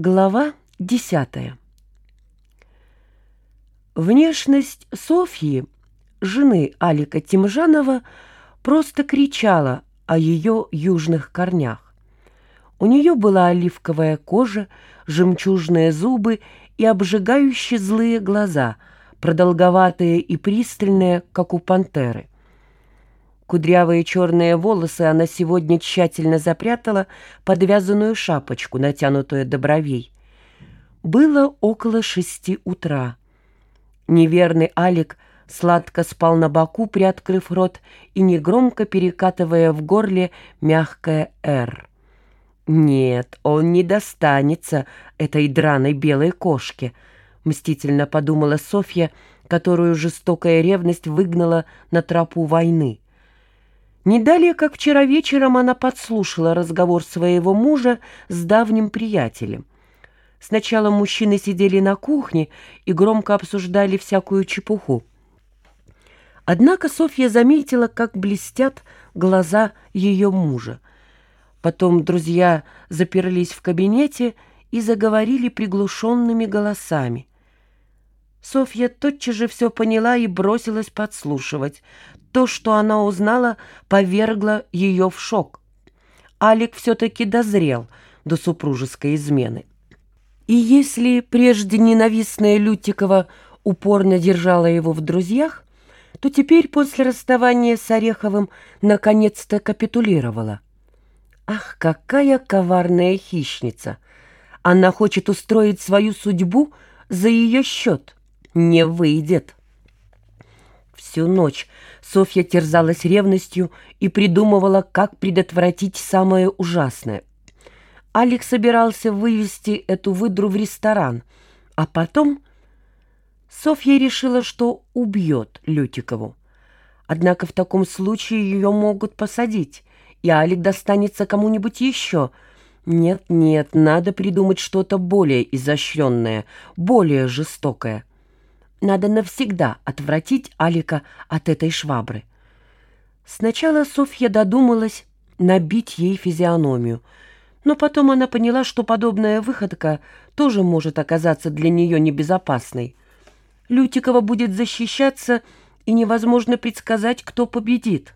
Глава десятая Внешность Софьи, жены Алика Тимжанова, просто кричала о ее южных корнях. У нее была оливковая кожа, жемчужные зубы и обжигающие злые глаза, продолговатые и пристальные, как у пантеры. Кудрявые черные волосы она сегодня тщательно запрятала под вязаную шапочку, натянутую до бровей. Было около шести утра. Неверный Алик сладко спал на боку, приоткрыв рот и негромко перекатывая в горле мягкое «Р». «Нет, он не достанется этой драной белой кошке», — мстительно подумала Софья, которую жестокая ревность выгнала на тропу войны. Не далее, как вчера вечером, она подслушала разговор своего мужа с давним приятелем. Сначала мужчины сидели на кухне и громко обсуждали всякую чепуху. Однако Софья заметила, как блестят глаза ее мужа. Потом друзья заперлись в кабинете и заговорили приглушенными голосами. Софья тотчас же все поняла и бросилась подслушивать. То, что она узнала, повергло ее в шок. Алик все-таки дозрел до супружеской измены. И если прежде ненавистная Лютикова упорно держала его в друзьях, то теперь после расставания с Ореховым наконец-то капитулировала. Ах, какая коварная хищница! Она хочет устроить свою судьбу за ее счет. Не выйдет. Всю ночь Софья терзалась ревностью и придумывала, как предотвратить самое ужасное. Алекс собирался вывести эту выдру в ресторан, а потом Софья решила, что убьет Лютикову. Однако в таком случае ее могут посадить, и Алик достанется кому-нибудь еще. Нет, нет, надо придумать что-то более изощренное, более жестокое. Надо навсегда отвратить Алика от этой швабры. Сначала Софья додумалась набить ей физиономию, но потом она поняла, что подобная выходка тоже может оказаться для нее небезопасной. Лютикова будет защищаться, и невозможно предсказать, кто победит.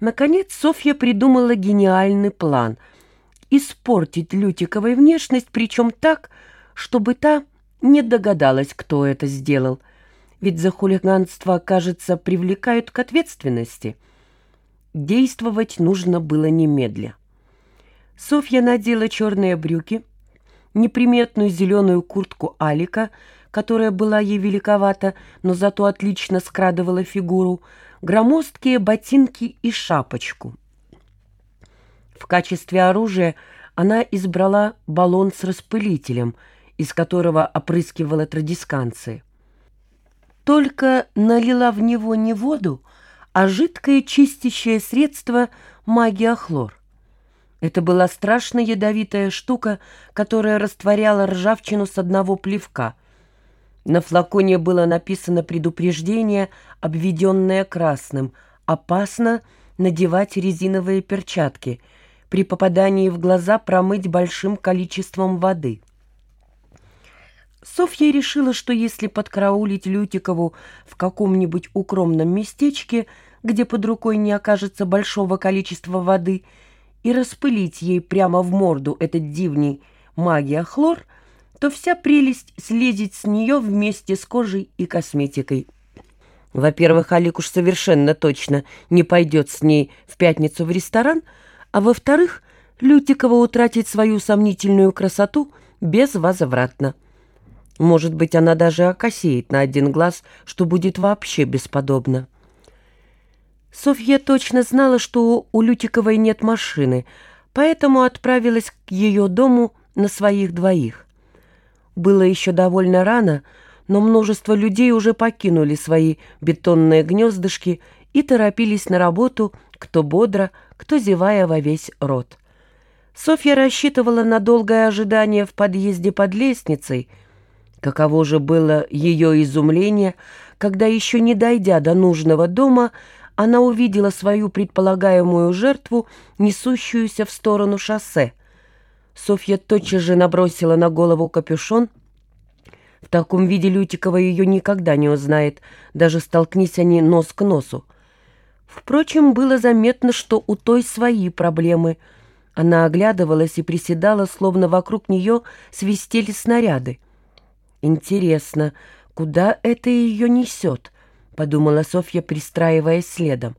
Наконец Софья придумала гениальный план — испортить Лютиковой внешность, причем так, чтобы та не догадалась, кто это сделал. Ведь за хулиганство, кажется, привлекают к ответственности. Действовать нужно было немедля. Софья надела черные брюки, неприметную зеленую куртку Алика, которая была ей великовата, но зато отлично скрадывала фигуру, громоздкие ботинки и шапочку. В качестве оружия она избрала баллон с распылителем — из которого опрыскивала традисканцы. Только налила в него не воду, а жидкое чистящее средство магиохлор. Это была страшно ядовитая штука, которая растворяла ржавчину с одного плевка. На флаконе было написано предупреждение, обведенное красным. Опасно надевать резиновые перчатки. При попадании в глаза промыть большим количеством воды. Софья решила, что если подкараулить Лютикову в каком-нибудь укромном местечке, где под рукой не окажется большого количества воды, и распылить ей прямо в морду этот дивный магия хлор, то вся прелесть слезет с нее вместе с кожей и косметикой. Во-первых, Алик уж совершенно точно не пойдет с ней в пятницу в ресторан, а во-вторых, Лютикова утратит свою сомнительную красоту безвозвратно. Может быть, она даже окосеет на один глаз, что будет вообще бесподобно. Софья точно знала, что у Лютиковой нет машины, поэтому отправилась к ее дому на своих двоих. Было еще довольно рано, но множество людей уже покинули свои бетонные гнездышки и торопились на работу, кто бодро, кто зевая во весь рот. Софья рассчитывала на долгое ожидание в подъезде под лестницей — Каково же было ее изумление, когда, еще не дойдя до нужного дома, она увидела свою предполагаемую жертву, несущуюся в сторону шоссе. Софья тотчас же набросила на голову капюшон. В таком виде Лютикова ее никогда не узнает, даже столкнись они нос к носу. Впрочем, было заметно, что у той свои проблемы. Она оглядывалась и приседала, словно вокруг нее свистели снаряды. «Интересно, куда это ее несет?» — подумала Софья, пристраиваясь следом.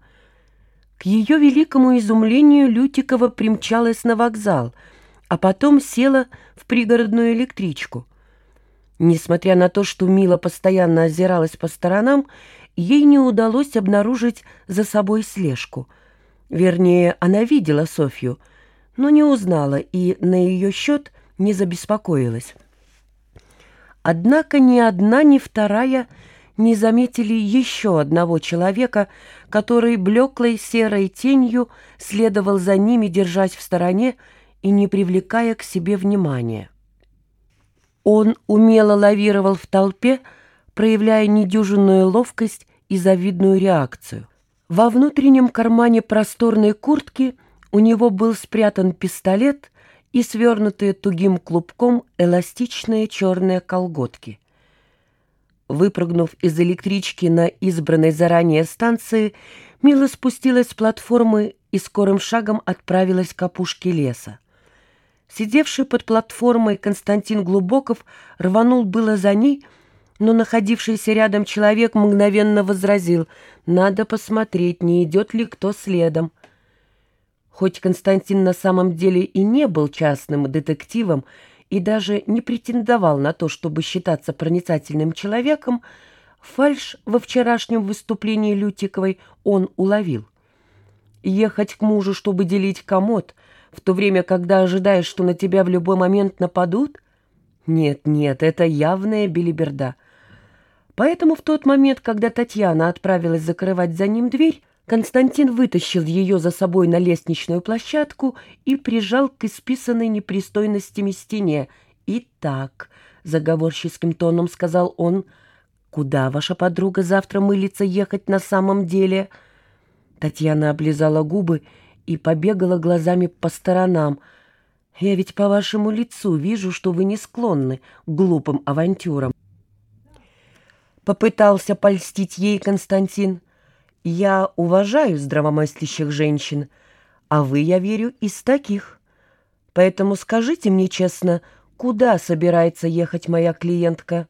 К ее великому изумлению Лютикова примчалась на вокзал, а потом села в пригородную электричку. Несмотря на то, что Мила постоянно озиралась по сторонам, ей не удалось обнаружить за собой слежку. Вернее, она видела Софью, но не узнала и на ее счет не забеспокоилась. Однако ни одна, ни вторая не заметили еще одного человека, который блеклой серой тенью следовал за ними, держась в стороне и не привлекая к себе внимания. Он умело лавировал в толпе, проявляя недюжинную ловкость и завидную реакцию. Во внутреннем кармане просторной куртки у него был спрятан пистолет и свернутые тугим клубком эластичные черные колготки. Выпрыгнув из электрички на избранной заранее станции, Мила спустилась с платформы и скорым шагом отправилась к опушке леса. Сидевший под платформой Константин Глубоков рванул было за ней, но находившийся рядом человек мгновенно возразил «Надо посмотреть, не идет ли кто следом». Хоть Константин на самом деле и не был частным детективом и даже не претендовал на то, чтобы считаться проницательным человеком, фальш во вчерашнем выступлении Лютиковой он уловил. Ехать к мужу, чтобы делить комод, в то время, когда ожидаешь, что на тебя в любой момент нападут? Нет, нет, это явная белиберда. Поэтому в тот момент, когда Татьяна отправилась закрывать за ним дверь, Константин вытащил ее за собой на лестничную площадку и прижал к исписанной непристойностями стене. «Итак», — заговорческим тоном сказал он, — «куда ваша подруга завтра мылится ехать на самом деле?» Татьяна облизала губы и побегала глазами по сторонам. «Я ведь по вашему лицу вижу, что вы не склонны к глупым авантюрам». Попытался польстить ей Константин. Я уважаю здравомыслящих женщин, а вы, я верю, из таких. Поэтому скажите мне честно, куда собирается ехать моя клиентка?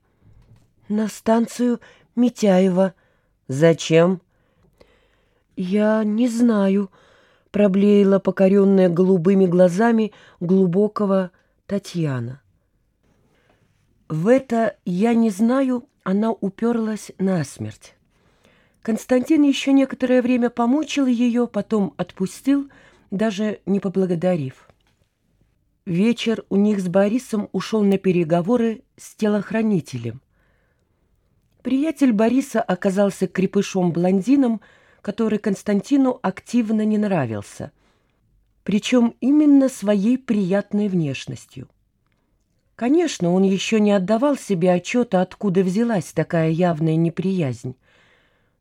На станцию Митяева. Зачем? Я не знаю, проблеяла покоренная голубыми глазами глубокого Татьяна. В это «я не знаю» она уперлась насмерть. Константин еще некоторое время помучил ее, потом отпустил, даже не поблагодарив. Вечер у них с Борисом ушел на переговоры с телохранителем. Приятель Бориса оказался крепышом-блондином, который Константину активно не нравился, причем именно своей приятной внешностью. Конечно, он еще не отдавал себе отчета, откуда взялась такая явная неприязнь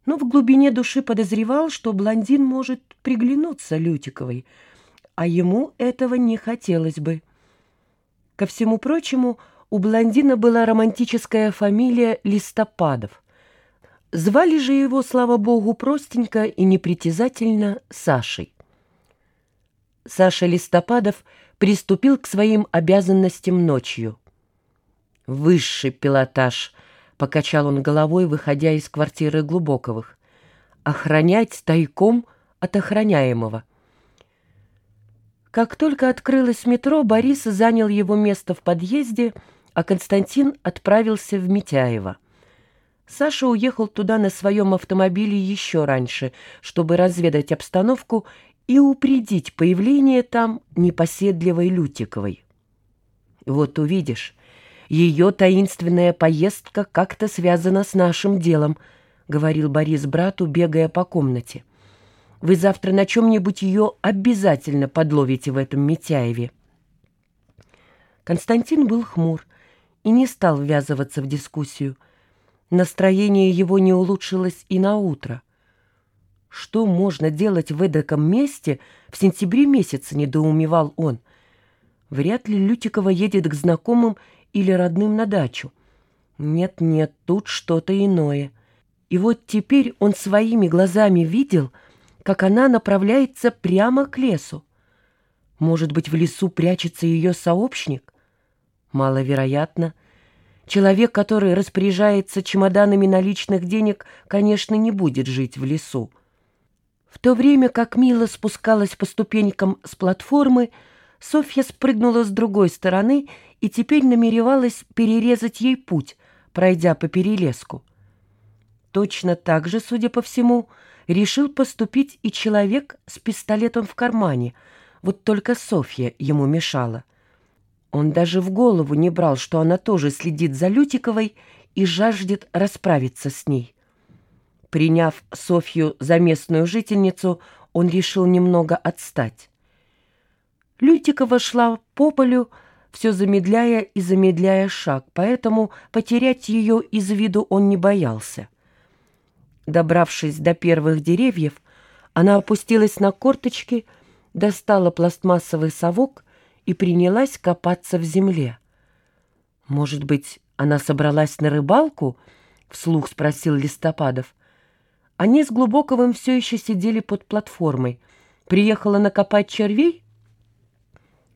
но в глубине души подозревал, что блондин может приглянуться Лютиковой, а ему этого не хотелось бы. Ко всему прочему, у блондина была романтическая фамилия Листопадов. Звали же его, слава богу, простенько и непритязательно Сашей. Саша Листопадов приступил к своим обязанностям ночью. Высший пилотаж — Покачал он головой, выходя из квартиры Глубоковых. Охранять тайком от охраняемого. Как только открылось метро, Борис занял его место в подъезде, а Константин отправился в Митяево. Саша уехал туда на своем автомобиле еще раньше, чтобы разведать обстановку и упредить появление там непоседливой Лютиковой. «Вот увидишь», ее таинственная поездка как-то связана с нашим делом», — говорил Борис брату, бегая по комнате. «Вы завтра на чем-нибудь ее обязательно подловите в этом Митяеве». Константин был хмур и не стал ввязываться в дискуссию. Настроение его не улучшилось и на утро. Что можно делать в эдаком месте в сентябре месяце, недоумевал он — Вряд ли Лютикова едет к знакомым или родным на дачу. Нет-нет, тут что-то иное. И вот теперь он своими глазами видел, как она направляется прямо к лесу. Может быть, в лесу прячется ее сообщник? Маловероятно. Человек, который распоряжается чемоданами наличных денег, конечно, не будет жить в лесу. В то время как Мила спускалась по ступенькам с платформы, Софья спрыгнула с другой стороны и теперь намеревалась перерезать ей путь, пройдя по перелеску. Точно так же, судя по всему, решил поступить и человек с пистолетом в кармане, вот только Софья ему мешала. Он даже в голову не брал, что она тоже следит за Лютиковой и жаждет расправиться с ней. Приняв Софью за местную жительницу, он решил немного отстать. Лютикова шла по полю, все замедляя и замедляя шаг, поэтому потерять ее из виду он не боялся. Добравшись до первых деревьев, она опустилась на корточки, достала пластмассовый совок и принялась копаться в земле. «Может быть, она собралась на рыбалку?» — вслух спросил Листопадов. Они с Глубоковым все еще сидели под платформой. «Приехала накопать червей?»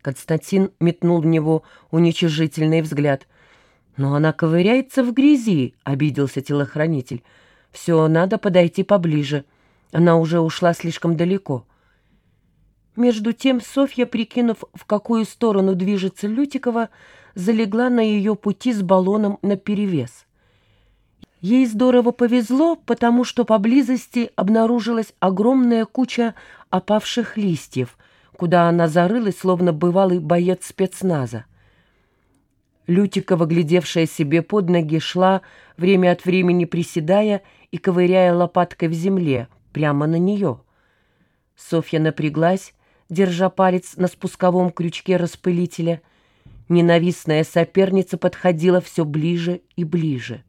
Константин метнул в него уничижительный взгляд. «Но она ковыряется в грязи», — обиделся телохранитель. «Все, надо подойти поближе. Она уже ушла слишком далеко». Между тем Софья, прикинув, в какую сторону движется Лютикова, залегла на ее пути с баллоном наперевес. Ей здорово повезло, потому что поблизости обнаружилась огромная куча опавших листьев, куда она зарылась, словно бывалый боец спецназа. Лютикова, глядевшая себе под ноги, шла, время от времени приседая и ковыряя лопаткой в земле, прямо на нее. Софья напряглась, держа палец на спусковом крючке распылителя. Ненавистная соперница подходила все ближе и ближе.